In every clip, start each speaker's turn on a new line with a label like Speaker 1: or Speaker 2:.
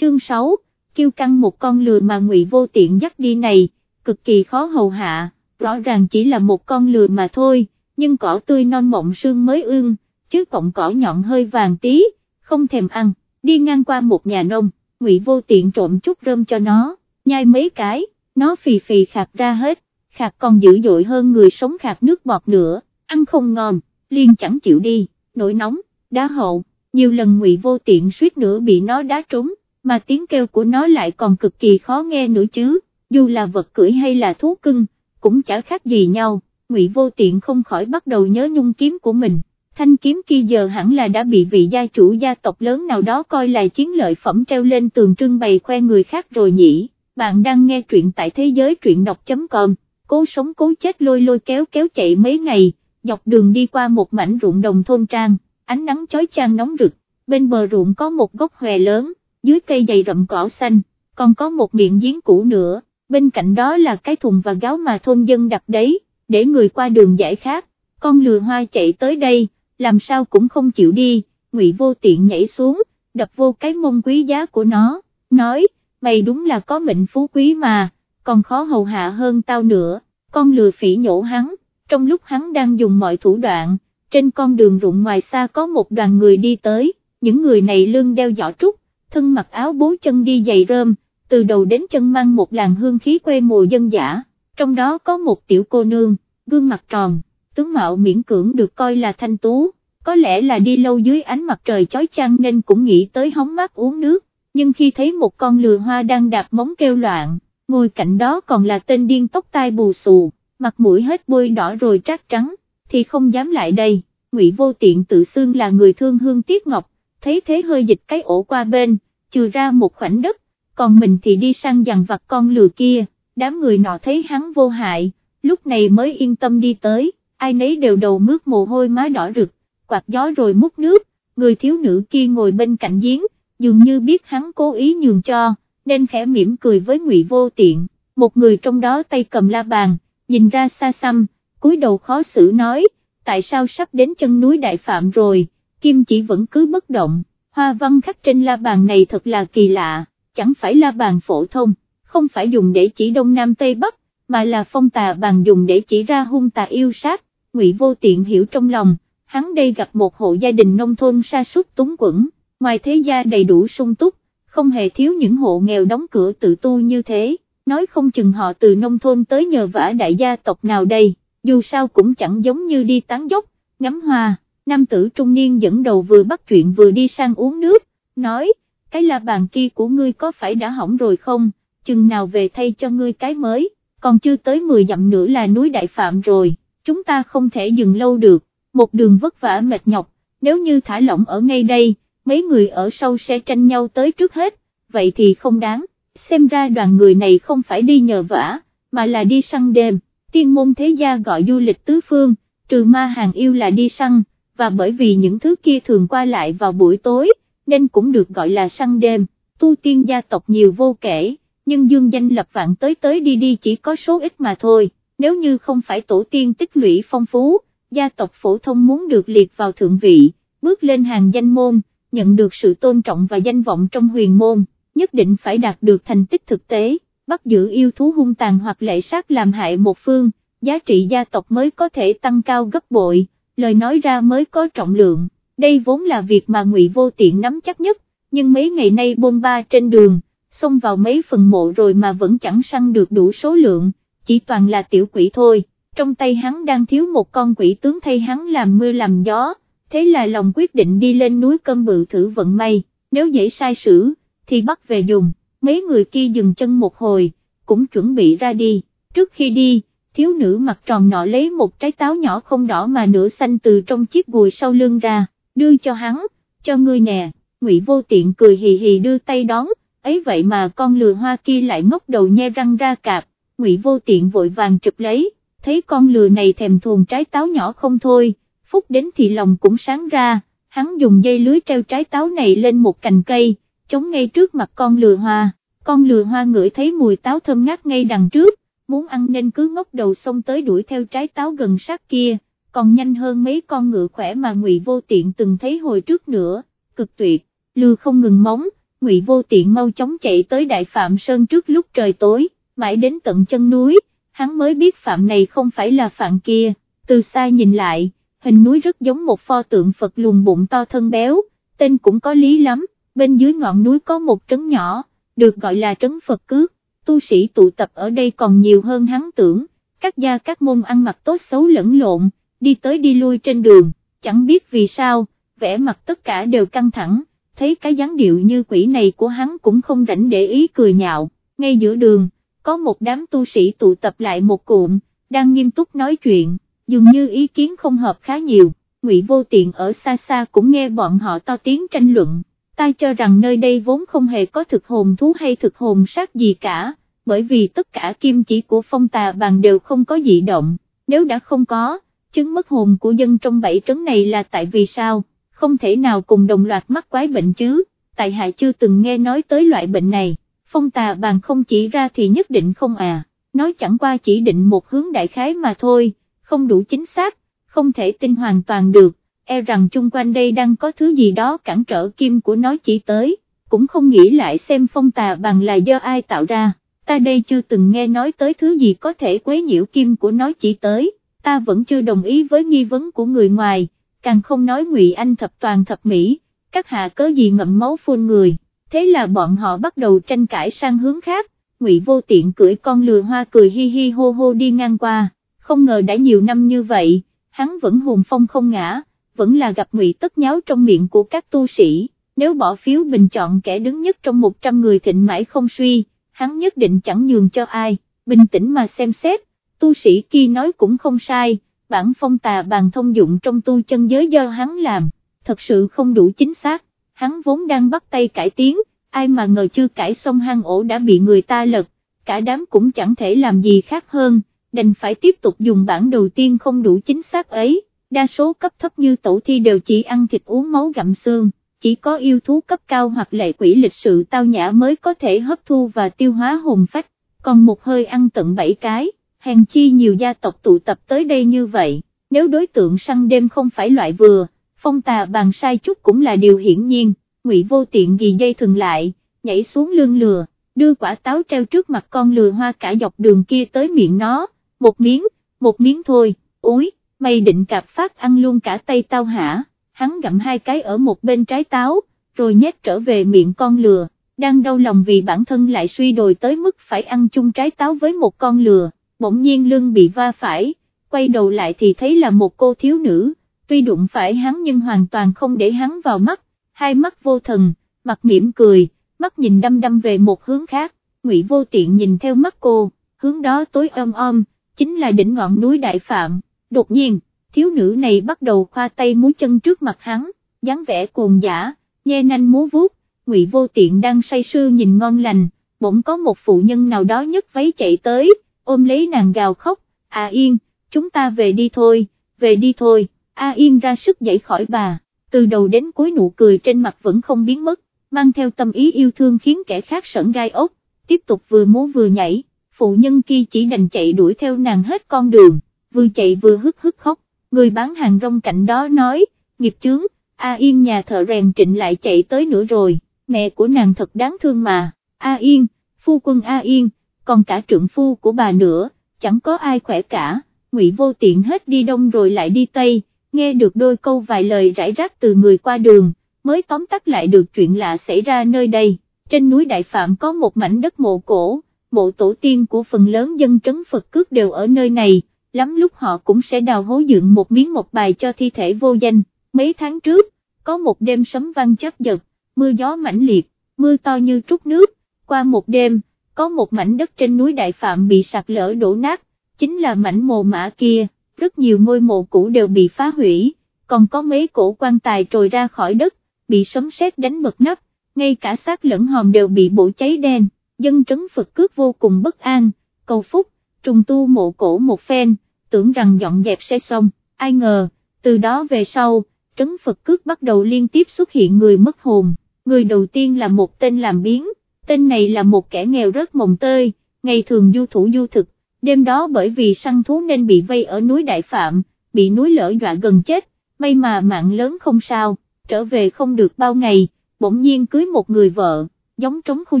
Speaker 1: chương 6, kêu căng một con lừa mà ngụy vô tiện dắt đi này, cực kỳ khó hầu hạ, rõ ràng chỉ là một con lừa mà thôi, nhưng cỏ tươi non mộng sương mới ương, chứ cọng cỏ nhọn hơi vàng tí, không thèm ăn, đi ngang qua một nhà nông, ngụy vô tiện trộm chút rơm cho nó, nhai mấy cái, nó phì phì khạc ra hết, khạc còn dữ dội hơn người sống khạc nước bọt nữa, ăn không ngon, liền chẳng chịu đi, nổi nóng, đá hậu, nhiều lần ngụy vô tiện suýt nữa bị nó đá trúng, mà tiếng kêu của nó lại còn cực kỳ khó nghe nữa chứ, dù là vật cưỡi hay là thú cưng, cũng chả khác gì nhau, ngụy vô tiện không khỏi bắt đầu nhớ nhung kiếm của mình. Thanh kiếm kia giờ hẳn là đã bị vị gia chủ gia tộc lớn nào đó coi là chiến lợi phẩm treo lên tường trưng bày khoe người khác rồi nhỉ, bạn đang nghe truyện tại thế giới truyện đọc.com, cố sống cố chết lôi lôi kéo kéo chạy mấy ngày, dọc đường đi qua một mảnh ruộng đồng thôn trang, ánh nắng chói chang nóng rực, bên bờ ruộng có một gốc hòe lớn, dưới cây dày rậm cỏ xanh, còn có một miệng giếng cũ nữa, bên cạnh đó là cái thùng và gáo mà thôn dân đặt đấy, để người qua đường giải khát, con lừa hoa chạy tới đây, làm sao cũng không chịu đi, ngụy vô tiện nhảy xuống, đập vô cái mông quý giá của nó, nói, mày đúng là có mệnh phú quý mà, còn khó hầu hạ hơn tao nữa, con lừa phỉ nhổ hắn, trong lúc hắn đang dùng mọi thủ đoạn, trên con đường rụng ngoài xa có một đoàn người đi tới, những người này lưng đeo giỏ trúc, thân mặc áo bố chân đi giày rơm, từ đầu đến chân mang một làn hương khí quê mùa dân giả, trong đó có một tiểu cô nương, gương mặt tròn, tướng mạo miễn cưỡng được coi là thanh tú, có lẽ là đi lâu dưới ánh mặt trời chói chang nên cũng nghĩ tới hóng mát uống nước, nhưng khi thấy một con lừa hoa đang đạp móng kêu loạn, ngồi cạnh đó còn là tên điên tóc tai bù xù, mặt mũi hết bôi đỏ rồi trát trắng, thì không dám lại đây, ngụy vô tiện tự xưng là người thương hương tiếc ngọc, thấy thế hơi dịch cái ổ qua bên, trừ ra một khoảnh đất, còn mình thì đi sang dằn vặt con lừa kia, đám người nọ thấy hắn vô hại, lúc này mới yên tâm đi tới, ai nấy đều đầu mướt mồ hôi má đỏ rực, quạt gió rồi múc nước, người thiếu nữ kia ngồi bên cạnh giếng, dường như biết hắn cố ý nhường cho, nên khẽ mỉm cười với ngụy vô tiện, một người trong đó tay cầm la bàn, nhìn ra xa xăm, cúi đầu khó xử nói, tại sao sắp đến chân núi Đại Phạm rồi, Kim chỉ vẫn cứ bất động, hoa văn khắc trên la bàn này thật là kỳ lạ, chẳng phải la bàn phổ thông, không phải dùng để chỉ Đông Nam Tây Bắc, mà là phong tà bàn dùng để chỉ ra hung tà yêu sát, ngụy vô tiện hiểu trong lòng, hắn đây gặp một hộ gia đình nông thôn sa sút túng quẫn, ngoài thế gia đầy đủ sung túc, không hề thiếu những hộ nghèo đóng cửa tự tu như thế, nói không chừng họ từ nông thôn tới nhờ vả đại gia tộc nào đây, dù sao cũng chẳng giống như đi tán dốc, ngắm hoa, nam tử trung niên dẫn đầu vừa bắt chuyện vừa đi sang uống nước, nói, cái la bàn kia của ngươi có phải đã hỏng rồi không, chừng nào về thay cho ngươi cái mới, còn chưa tới 10 dặm nữa là núi Đại Phạm rồi, chúng ta không thể dừng lâu được, một đường vất vả mệt nhọc, nếu như thả lỏng ở ngay đây, mấy người ở sau sẽ tranh nhau tới trước hết, vậy thì không đáng, xem ra đoàn người này không phải đi nhờ vả, mà là đi săn đêm, tiên môn thế gia gọi du lịch tứ phương, trừ ma hàng yêu là đi săn, và bởi vì những thứ kia thường qua lại vào buổi tối, nên cũng được gọi là săn đêm, tu tiên gia tộc nhiều vô kể, nhưng dương danh lập vạn tới tới đi đi chỉ có số ít mà thôi, nếu như không phải tổ tiên tích lũy phong phú, gia tộc phổ thông muốn được liệt vào thượng vị, bước lên hàng danh môn, nhận được sự tôn trọng và danh vọng trong huyền môn, nhất định phải đạt được thành tích thực tế, bắt giữ yêu thú hung tàn hoặc lệ sát làm hại một phương, giá trị gia tộc mới có thể tăng cao gấp bội, lời nói ra mới có trọng lượng, đây vốn là việc mà ngụy Vô Tiện nắm chắc nhất, nhưng mấy ngày nay bôn ba trên đường, xông vào mấy phần mộ rồi mà vẫn chẳng săn được đủ số lượng, chỉ toàn là tiểu quỷ thôi, trong tay hắn đang thiếu một con quỷ tướng thay hắn làm mưa làm gió, thế là lòng quyết định đi lên núi cơm bự thử vận may, nếu dễ sai sử, thì bắt về dùng, mấy người kia dừng chân một hồi, cũng chuẩn bị ra đi, trước khi đi, thiếu nữ mặt tròn nọ lấy một trái táo nhỏ không đỏ mà nửa xanh từ trong chiếc gùi sau lưng ra, đưa cho hắn, cho ngươi nè, ngụy vô tiện cười hì hì đưa tay đón, ấy vậy mà con lừa hoa kia lại ngốc đầu nhe răng ra cạp, ngụy vô tiện vội vàng chụp lấy, thấy con lừa này thèm thuồng trái táo nhỏ không thôi, phút đến thì lòng cũng sáng ra, hắn dùng dây lưới treo trái táo này lên một cành cây, chống ngay trước mặt con lừa hoa, con lừa hoa ngửi thấy mùi táo thơm ngát ngay đằng trước, muốn ăn nên cứ ngốc đầu xông tới đuổi theo trái táo gần sát kia, còn nhanh hơn mấy con ngựa khỏe mà ngụy vô tiện từng thấy hồi trước nữa, cực tuyệt, lừa không ngừng móng, Ngụy Vô Tiện mau chóng chạy tới Đại Phạm Sơn trước lúc trời tối, mãi đến tận chân núi, hắn mới biết Phạm này không phải là Phạm kia, từ xa nhìn lại, hình núi rất giống một pho tượng Phật luồn bụng to thân béo, tên cũng có lý lắm, bên dưới ngọn núi có một trấn nhỏ, được gọi là trấn Phật Cước, tu sĩ tụ tập ở đây còn nhiều hơn hắn tưởng, các gia các môn ăn mặc tốt xấu lẫn lộn, đi tới đi lui trên đường, chẳng biết vì sao, vẻ mặt tất cả đều căng thẳng, thấy cái dáng điệu như quỷ này của hắn cũng không rảnh để ý cười nhạo, ngay giữa đường, có một đám tu sĩ tụ tập lại một cụm, đang nghiêm túc nói chuyện, dường như ý kiến không hợp khá nhiều, Ngụy Vô Tiện ở xa xa cũng nghe bọn họ to tiếng tranh luận, ta cho rằng nơi đây vốn không hề có thực hồn thú hay thực hồn sát gì cả, bởi vì tất cả kim chỉ của phong tà bàn đều không có dị động, nếu đã không có, chứng mất hồn của dân trong bảy trấn này là tại vì sao, không thể nào cùng đồng loạt mắc quái bệnh chứ, tại hạ chưa từng nghe nói tới loại bệnh này, phong tà bàn không chỉ ra thì nhất định không à, nói chẳng qua chỉ định một hướng đại khái mà thôi, không đủ chính xác, không thể tin hoàn toàn được, e rằng chung quanh đây đang có thứ gì đó cản trở kim của nó chỉ tới, cũng không nghĩ lại xem phong tà bằng là do ai tạo ra, ta đây chưa từng nghe nói tới thứ gì có thể quấy nhiễu kim của nó chỉ tới, ta vẫn chưa đồng ý với nghi vấn của người ngoài, càng không nói ngụy Anh thập toàn thập mỹ, các hạ cớ gì ngậm máu phun người, thế là bọn họ bắt đầu tranh cãi sang hướng khác, ngụy vô tiện cưỡi con lừa hoa cười hi hi hô hô đi ngang qua, không ngờ đã nhiều năm như vậy, hắn vẫn hùng phong không ngã, vẫn là gặp ngụy tất nháo trong miệng của các tu sĩ, nếu bỏ phiếu bình chọn kẻ đứng nhất trong 100 người thịnh mãi không suy, hắn nhất định chẳng nhường cho ai, bình tĩnh mà xem xét, tu sĩ kia nói cũng không sai, bản phong tà bàn thông dụng trong tu chân giới do hắn làm, thật sự không đủ chính xác, hắn vốn đang bắt tay cải tiến, ai mà ngờ chưa cải xong hang ổ đã bị người ta lật, cả đám cũng chẳng thể làm gì khác hơn, đành phải tiếp tục dùng bản đầu tiên không đủ chính xác ấy, đa số cấp thấp như tổ thi đều chỉ ăn thịt uống máu gặm xương, chỉ có yêu thú cấp cao hoặc lệ quỷ lịch sự tao nhã mới có thể hấp thu và tiêu hóa hồn phách, còn một hơi ăn tận 7 cái hèn chi nhiều gia tộc tụ tập tới đây như vậy, nếu đối tượng săn đêm không phải loại vừa, phong tà bàn sai chút cũng là điều hiển nhiên, ngụy vô tiện ghi dây thừng lại, nhảy xuống lương lừa, đưa quả táo treo trước mặt con lừa hoa cả dọc đường kia tới miệng nó, một miếng, một miếng thôi, úi, mày định cạp phát ăn luôn cả tay tao hả, hắn gặm hai cái ở một bên trái táo, rồi nhét trở về miệng con lừa, đang đau lòng vì bản thân lại suy đồi tới mức phải ăn chung trái táo với một con lừa bỗng nhiên lưng bị va phải, quay đầu lại thì thấy là một cô thiếu nữ, tuy đụng phải hắn nhưng hoàn toàn không để hắn vào mắt, hai mắt vô thần, mặt mỉm cười, mắt nhìn đăm đăm về một hướng khác, ngụy vô tiện nhìn theo mắt cô, hướng đó tối om om, chính là đỉnh ngọn núi Đại Phạm, đột nhiên, thiếu nữ này bắt đầu khoa tay múa chân trước mặt hắn, dáng vẻ cuồng giả, nhe nanh múa vuốt, ngụy vô tiện đang say sưa nhìn ngon lành, bỗng có một phụ nhân nào đó nhấc váy chạy tới, ôm lấy nàng gào khóc, A Yên, chúng ta về đi thôi, về đi thôi, A Yên ra sức dậy khỏi bà, từ đầu đến cuối nụ cười trên mặt vẫn không biến mất, mang theo tâm ý yêu thương khiến kẻ khác sởn gai ốc, tiếp tục vừa múa vừa nhảy, phụ nhân kia chỉ đành chạy đuổi theo nàng hết con đường, vừa chạy vừa hức hức khóc, người bán hàng rong cạnh đó nói, nghiệp chướng, A Yên nhà thợ rèn trịnh lại chạy tới nữa rồi, mẹ của nàng thật đáng thương mà, A Yên, phu quân A Yên, còn cả trượng phu của bà nữa, chẳng có ai khỏe cả, ngụy vô tiện hết đi đông rồi lại đi tây, nghe được đôi câu vài lời rải rác từ người qua đường, mới tóm tắt lại được chuyện lạ xảy ra nơi đây, trên núi Đại Phạm có một mảnh đất mộ cổ, mộ tổ tiên của phần lớn dân trấn Phật cước đều ở nơi này, lắm lúc họ cũng sẽ đào hố dựng một miếng một bài cho thi thể vô danh, mấy tháng trước, có một đêm sấm vang chớp giật, mưa gió mãnh liệt, mưa to như trút nước, qua một đêm, có một mảnh đất trên núi Đại Phạm bị sạt lở đổ nát, chính là mảnh mồ mã kia, rất nhiều ngôi mộ cũ đều bị phá hủy, còn có mấy cổ quan tài trồi ra khỏi đất, bị sấm sét đánh bật nắp, ngay cả xác lẫn hòm đều bị bổ cháy đen, dân trấn Phật cước vô cùng bất an, cầu phúc, trùng tu mộ cổ một phen, tưởng rằng dọn dẹp sẽ xong, ai ngờ, từ đó về sau, trấn Phật cước bắt đầu liên tiếp xuất hiện người mất hồn, người đầu tiên là một tên làm biến, tên này là một kẻ nghèo rất mồng tơi, ngày thường du thủ du thực, đêm đó bởi vì săn thú nên bị vây ở núi Đại Phạm, bị núi lở dọa gần chết, may mà mạng lớn không sao, trở về không được bao ngày, bỗng nhiên cưới một người vợ, giống trống khu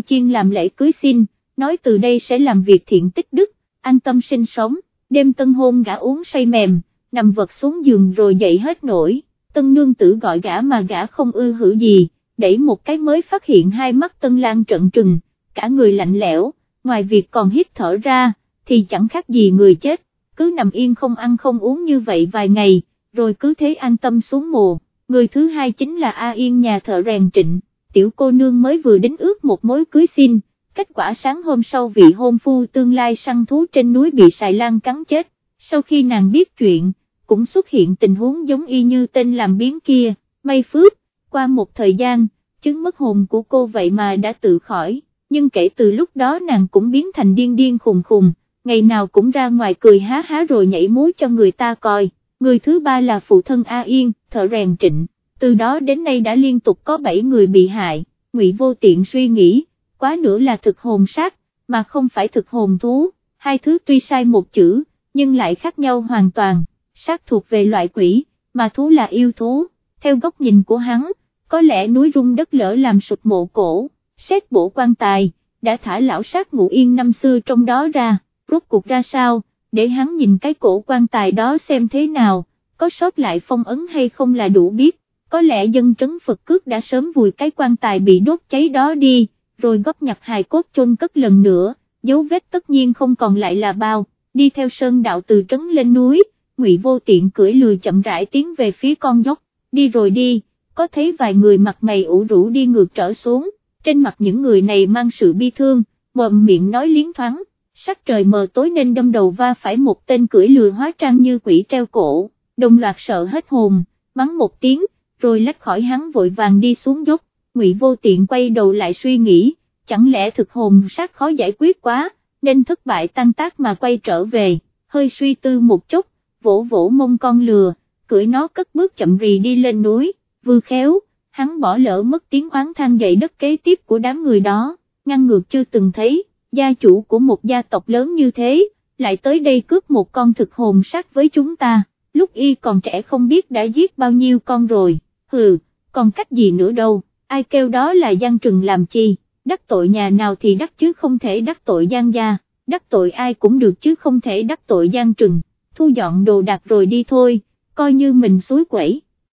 Speaker 1: chiên làm lễ cưới xin, nói từ đây sẽ làm việc thiện tích đức, an tâm sinh sống, đêm tân hôn gã uống say mềm, nằm vật xuống giường rồi dậy hết nổi, tân nương tử gọi gã mà gã không ư hử gì, đẩy một cái mới phát hiện hai mắt tân lang trận trừng, cả người lạnh lẽo, ngoài việc còn hít thở ra, thì chẳng khác gì người chết, cứ nằm yên không ăn không uống như vậy vài ngày, rồi cứ thế an tâm xuống mồ. Người thứ hai chính là A Yên nhà thợ rèn trịnh, tiểu cô nương mới vừa đến ước một mối cưới xin, kết quả sáng hôm sau vị hôn phu tương lai săn thú trên núi bị xài lan cắn chết, sau khi nàng biết chuyện, cũng xuất hiện tình huống giống y như tên làm biến kia, may phước, qua một thời gian, chứng mất hồn của cô vậy mà đã tự khỏi, nhưng kể từ lúc đó nàng cũng biến thành điên điên khùng khùng, ngày nào cũng ra ngoài cười há há rồi nhảy múa cho người ta coi, người thứ ba là phụ thân A Yên, thợ rèn trịnh, từ đó đến nay đã liên tục có 7 người bị hại, ngụy vô tiện suy nghĩ, quá nữa là thực hồn sát, mà không phải thực hồn thú, hai thứ tuy sai một chữ, nhưng lại khác nhau hoàn toàn, sát thuộc về loại quỷ, mà thú là yêu thú, theo góc nhìn của hắn, có lẽ núi rung đất lỡ làm sụp mộ cổ, xét bộ quan tài, đã thả lão sát ngụ yên năm xưa trong đó ra, rốt cuộc ra sao, để hắn nhìn cái cổ quan tài đó xem thế nào, có sót lại phong ấn hay không là đủ biết, có lẽ dân trấn Phật cước đã sớm vùi cái quan tài bị đốt cháy đó đi, rồi góp nhặt hài cốt chôn cất lần nữa, dấu vết tất nhiên không còn lại là bao, đi theo sơn đạo từ trấn lên núi, ngụy vô tiện cưỡi lừa chậm rãi tiến về phía con dốc, đi rồi đi, có thấy vài người mặt mày ủ rũ đi ngược trở xuống, trên mặt những người này mang sự bi thương, mồm miệng nói liến thoáng, sắc trời mờ tối nên đâm đầu va phải một tên cưỡi lừa hóa trang như quỷ treo cổ, đồng loạt sợ hết hồn, mắng một tiếng, rồi lách khỏi hắn vội vàng đi xuống dốc, ngụy vô tiện quay đầu lại suy nghĩ, chẳng lẽ thực hồn sát khó giải quyết quá, nên thất bại tăng tác mà quay trở về, hơi suy tư một chút, vỗ vỗ mông con lừa, cưỡi nó cất bước chậm rì đi lên núi, vừa khéo, hắn bỏ lỡ mất tiếng oán than dậy đất kế tiếp của đám người đó, ngăn ngược chưa từng thấy, gia chủ của một gia tộc lớn như thế, lại tới đây cướp một con thực hồn sát với chúng ta, lúc y còn trẻ không biết đã giết bao nhiêu con rồi, hừ, còn cách gì nữa đâu, ai kêu đó là gian trừng làm chi, đắc tội nhà nào thì đắc chứ không thể đắc tội gian gia, đắc tội ai cũng được chứ không thể đắc tội gian trừng, thu dọn đồ đạc rồi đi thôi, coi như mình suối quẩy.